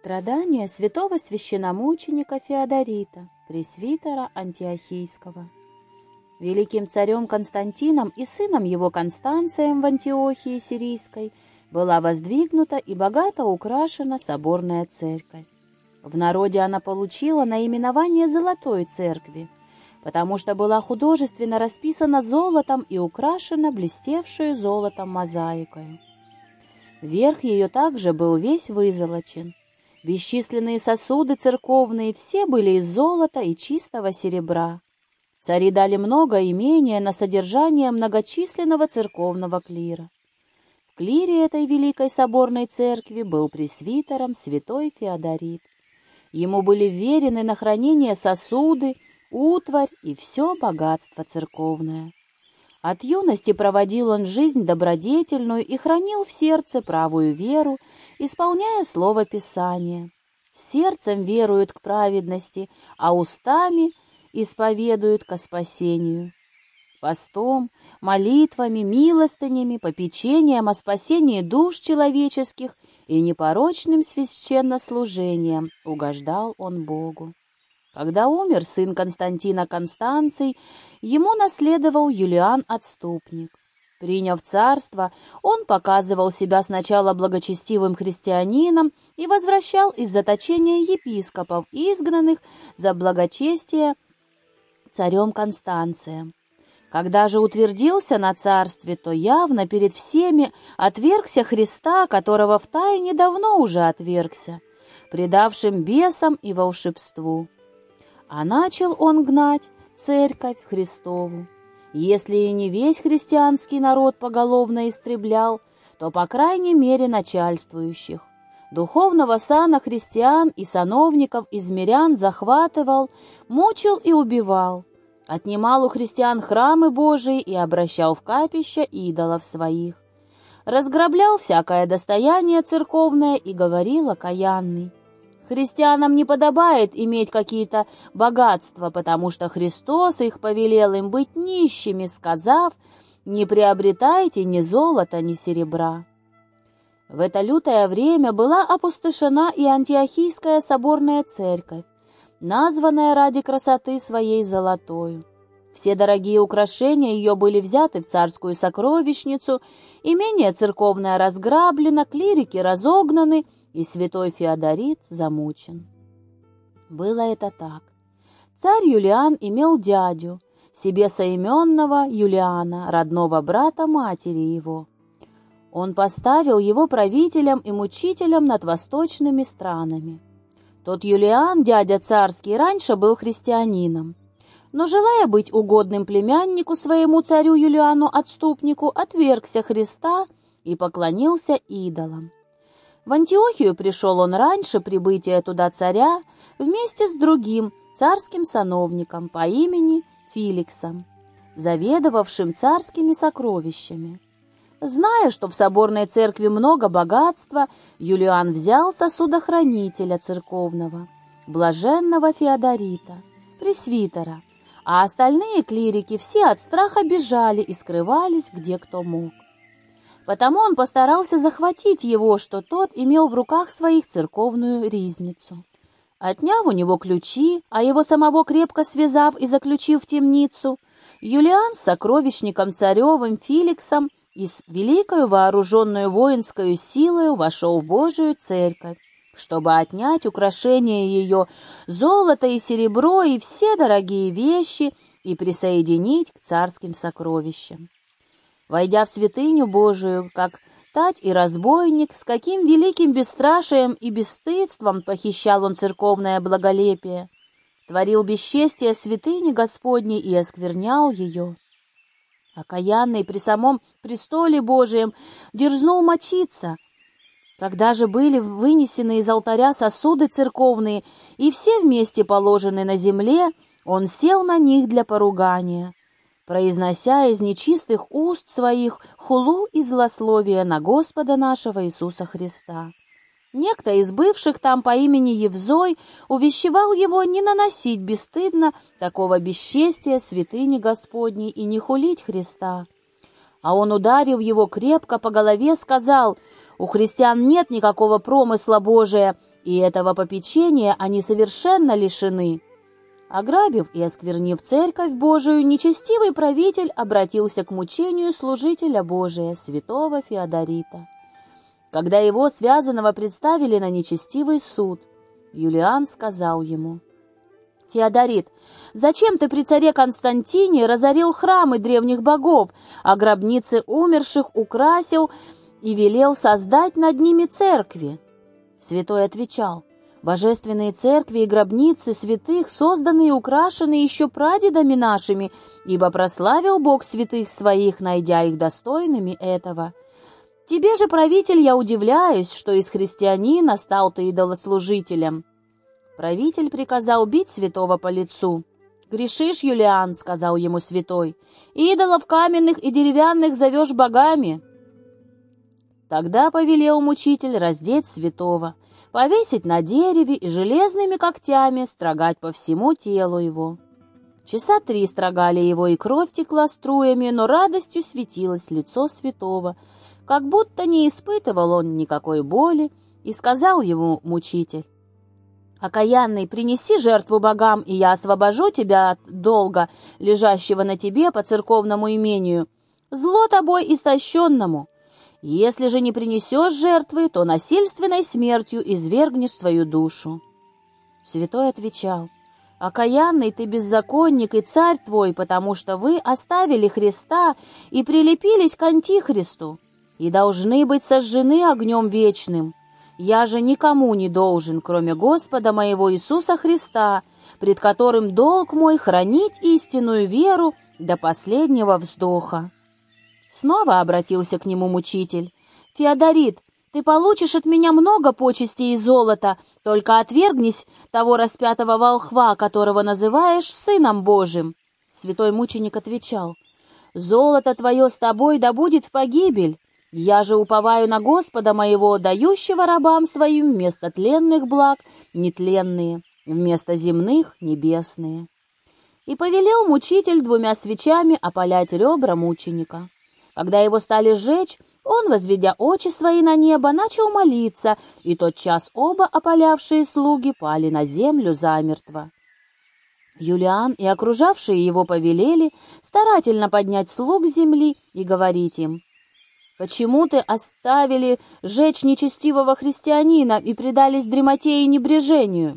Страдания святого священномученика Феодорита, пресвитера Антиохийского. Великим царем Константином и сыном его Констанцием в Антиохии Сирийской была воздвигнута и богато украшена соборная церковь. В народе она получила наименование Золотой Церкви, потому что была художественно расписана золотом и украшена блестевшую золотом мозаикой. Верх ее также был весь вызолочен, Бесчисленные сосуды церковные все были из золота и чистого серебра. Цари дали много имения на содержание многочисленного церковного клира. В клире этой великой соборной церкви был пресвитером святой Феодорит. Ему были верены на хранение сосуды, утварь и все богатство церковное. От юности проводил он жизнь добродетельную и хранил в сердце правую веру, исполняя слово Писания. Сердцем веруют к праведности, а устами исповедуют ко спасению. Постом, молитвами, милостынями, попечением о спасении душ человеческих и непорочным священнослужением угождал он Богу. Когда умер сын Константина Констанций, ему наследовал Юлиан Отступник. Приняв царство, он показывал себя сначала благочестивым христианином и возвращал из заточения епископов, изгнанных за благочестие царем Констанцием. Когда же утвердился на царстве, то явно перед всеми отвергся Христа, которого втайне давно уже отвергся, предавшим бесам и волшебству. А начал он гнать церковь Христову. Если и не весь христианский народ поголовно истреблял, то, по крайней мере, начальствующих. Духовного сана христиан и сановников из мирян захватывал, мучил и убивал, отнимал у христиан храмы Божии и обращал в капища идолов своих. Разграблял всякое достояние церковное и говорил окаянный. Христианам не подобает иметь какие-то богатства, потому что Христос их повелел им быть нищими, сказав, «Не приобретайте ни золота, ни серебра». В это лютое время была опустошена и Антиохийская соборная церковь, названная ради красоты своей золотою. Все дорогие украшения ее были взяты в царскую сокровищницу, имение церковное разграблено, клирики разогнаны — и святой Феодорит замучен. Было это так. Царь Юлиан имел дядю, себе соименного Юлиана, родного брата матери его. Он поставил его правителем и мучителем над восточными странами. Тот Юлиан, дядя царский, раньше был христианином, но, желая быть угодным племяннику своему царю Юлиану-отступнику, отвергся Христа и поклонился идолам. В Антиохию пришел он раньше прибытия туда царя вместе с другим царским сановником по имени Филиксом, заведовавшим царскими сокровищами. Зная, что в соборной церкви много богатства, Юлиан взял сосудохранителя церковного, блаженного Феодорита, пресвитера, а остальные клирики все от страха бежали и скрывались где кто мог. Потому он постарался захватить его, что тот имел в руках своих церковную ризницу. Отняв у него ключи, а его самого крепко связав и заключив в темницу, Юлиан с сокровищником царевым Филиксом и с великою вооруженную воинскую силою вошел в Божию церковь, чтобы отнять украшения ее, золото и серебро и все дорогие вещи и присоединить к царским сокровищам. Войдя в святыню Божию, как тать и разбойник, с каким великим бесстрашием и бесстыдством похищал он церковное благолепие, творил бесчестие святыни Господней и осквернял ее. Окаянный при самом престоле Божием дерзнул мочиться, когда же были вынесены из алтаря сосуды церковные и все вместе положены на земле, он сел на них для поругания произнося из нечистых уст своих хулу и злословие на Господа нашего Иисуса Христа. Некто из бывших там по имени Евзой увещевал его не наносить бесстыдно такого бесчестия святыни Господней и не хулить Христа. А он, ударив его крепко по голове, сказал, «У христиан нет никакого промысла Божия, и этого попечения они совершенно лишены. Ограбив и осквернив церковь Божию, нечестивый правитель обратился к мучению служителя Божия, святого Феодорита. Когда его связанного представили на нечестивый суд, Юлиан сказал ему, «Феодорит, зачем ты при царе Константине разорил храмы древних богов, а гробницы умерших украсил и велел создать над ними церкви?» Святой отвечал, Божественные церкви и гробницы святых созданы и украшены еще прадедами нашими, ибо прославил Бог святых своих, найдя их достойными этого. Тебе же, правитель, я удивляюсь, что из христианина стал ты идолослужителем». Правитель приказал бить святого по лицу. «Грешишь, Юлиан», — сказал ему святой, — «идолов каменных и деревянных зовешь богами». Тогда повелел мучитель раздеть святого — повесить на дереве и железными когтями строгать по всему телу его. Часа три строгали его, и кровь текла струями, но радостью светилось лицо святого, как будто не испытывал он никакой боли, и сказал ему мучитель, «Окаянный, принеси жертву богам, и я освобожу тебя от долга, лежащего на тебе по церковному имению, зло тобой истощенному». Если же не принесешь жертвы, то насильственной смертью извергнешь свою душу. Святой отвечал, «Окаянный ты беззаконник и царь твой, потому что вы оставили Христа и прилепились к Антихристу, и должны быть сожжены огнем вечным. Я же никому не должен, кроме Господа моего Иисуса Христа, пред которым долг мой хранить истинную веру до последнего вздоха». Снова обратился к нему мучитель. «Феодорит, ты получишь от меня много почестей и золота, только отвергнись того распятого волхва, которого называешь Сыном Божиим». Святой мученик отвечал, «Золото твое с тобой да будет в погибель. Я же уповаю на Господа моего, дающего рабам своим вместо тленных благ нетленные, вместо земных небесные». И повелел мучитель двумя свечами опалять ребра мученика. Когда его стали сжечь, он, возведя очи свои на небо, начал молиться, и тот час оба опалявшие слуги пали на землю замертво. Юлиан и окружавшие его повелели старательно поднять слуг земли и говорить им, «Почему ты оставили жечь нечестивого христианина и предались дремоте и небрежению?»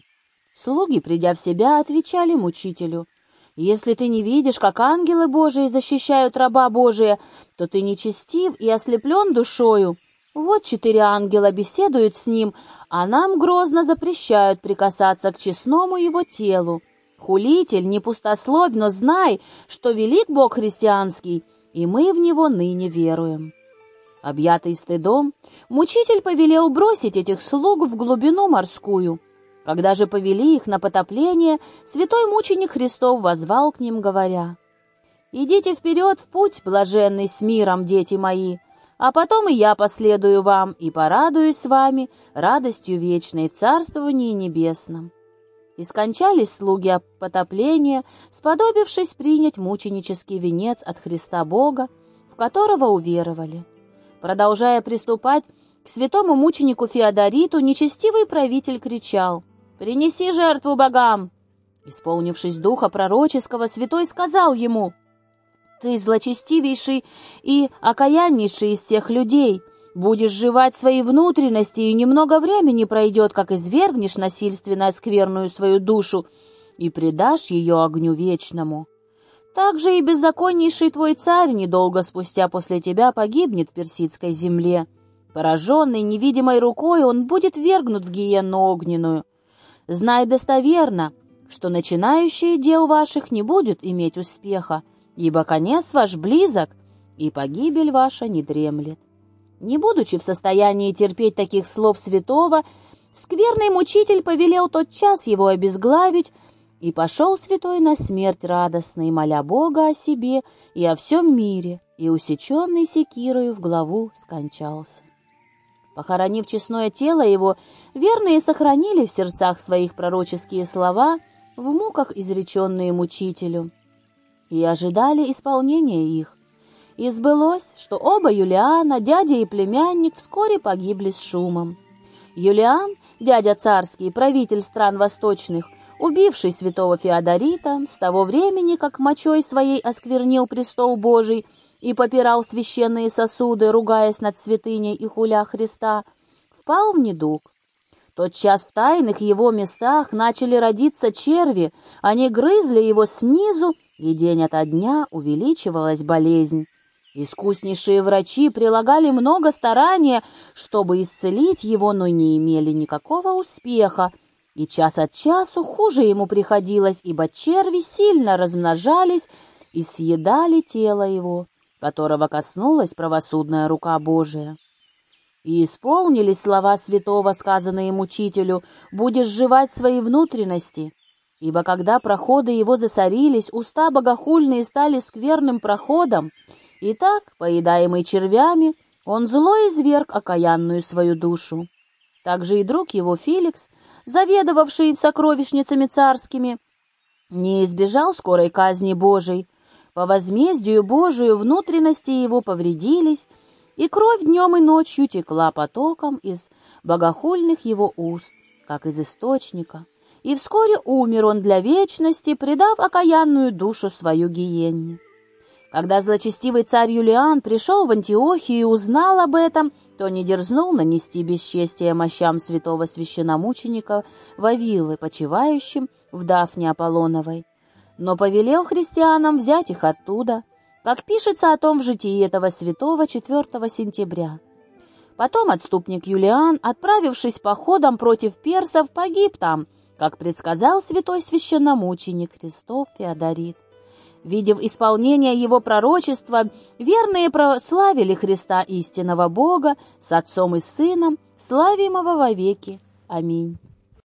Слуги, придя в себя, отвечали мучителю, если ты не видишь, как ангелы Божии защищают раба Божия, то ты нечестив и ослеплен душою. Вот четыре ангела беседуют с ним, а нам грозно запрещают прикасаться к честному его телу. Хулитель, не пустословь, но знай, что велик Бог христианский, и мы в него ныне веруем». Объятый стыдом, мучитель повелел бросить этих слуг в глубину морскую — когда же повели их на потопление, святой мученик Христов возвал к ним, говоря, «Идите вперед в путь, блаженный с миром, дети мои, а потом и я последую вам и порадуюсь с вами радостью вечной в царствовании небесном». И скончались слуги потопления, сподобившись принять мученический венец от Христа Бога, в которого уверовали. Продолжая приступать к святому мученику Феодориту, нечестивый правитель кричал — принеси жертву богам!» Исполнившись духа пророческого, святой сказал ему, «Ты злочестивейший и окаяннейший из всех людей, будешь жевать свои внутренности, и немного времени пройдет, как извергнешь насильственно скверную свою душу и предашь ее огню вечному. Также и беззаконнейший твой царь недолго спустя после тебя погибнет в персидской земле. Пораженный невидимой рукой, он будет вергнут в гиенну огненную. Знай достоверно, что начинающие дел ваших не будут иметь успеха, ибо конец ваш близок, и погибель ваша не дремлет. Не будучи в состоянии терпеть таких слов святого, скверный мучитель повелел тот час его обезглавить, и пошел святой на смерть радостный, моля Бога о себе и о всем мире, и усеченный секирою в главу скончался. Похоронив честное тело его, верные сохранили в сердцах своих пророческие слова, в муках изреченные мучителю, и ожидали исполнения их. И сбылось, что оба Юлиана, дядя и племянник, вскоре погибли с шумом. Юлиан дядя царский, правитель стран восточных, убивший святого Феодорита, с того времени, как мочой своей осквернил престол Божий и попирал священные сосуды, ругаясь над святыней и хуля Христа, впал в недуг. Тот час в тайных его местах начали родиться черви, они грызли его снизу, и день ото дня увеличивалась болезнь. Искуснейшие врачи прилагали много старания, чтобы исцелить его, но не имели никакого успеха, и час от часу хуже ему приходилось, ибо черви сильно размножались и съедали тело его, которого коснулась правосудная рука Божия. И исполнились слова святого, сказанные мучителю, «Будешь жевать свои внутренности». Ибо когда проходы его засорились, уста богохульные стали скверным проходом, и так, поедаемый червями, он зло изверг окаянную свою душу. Также и друг его Феликс, заведовавший сокровищницами царскими, не избежал скорой казни Божией. По возмездию Божию внутренности его повредились, и кровь днем и ночью текла потоком из богохульных его уст, как из источника. И вскоре умер он для вечности, предав окаянную душу свою гиенне. Когда злочестивый царь Юлиан пришел в Антиохию и узнал об этом, то не дерзнул нанести бесчестие мощам святого священномученика Вавилы, почивающим в Дафне Аполлоновой, но повелел христианам взять их оттуда, как пишется о том в житии этого святого 4 сентября. Потом отступник Юлиан, отправившись походом против персов, погиб там, как предсказал святой священномученик Христов Феодорит. Видев исполнение его пророчества, верные прославили Христа истинного Бога с Отцом и Сыном, славимого вовеки. Аминь.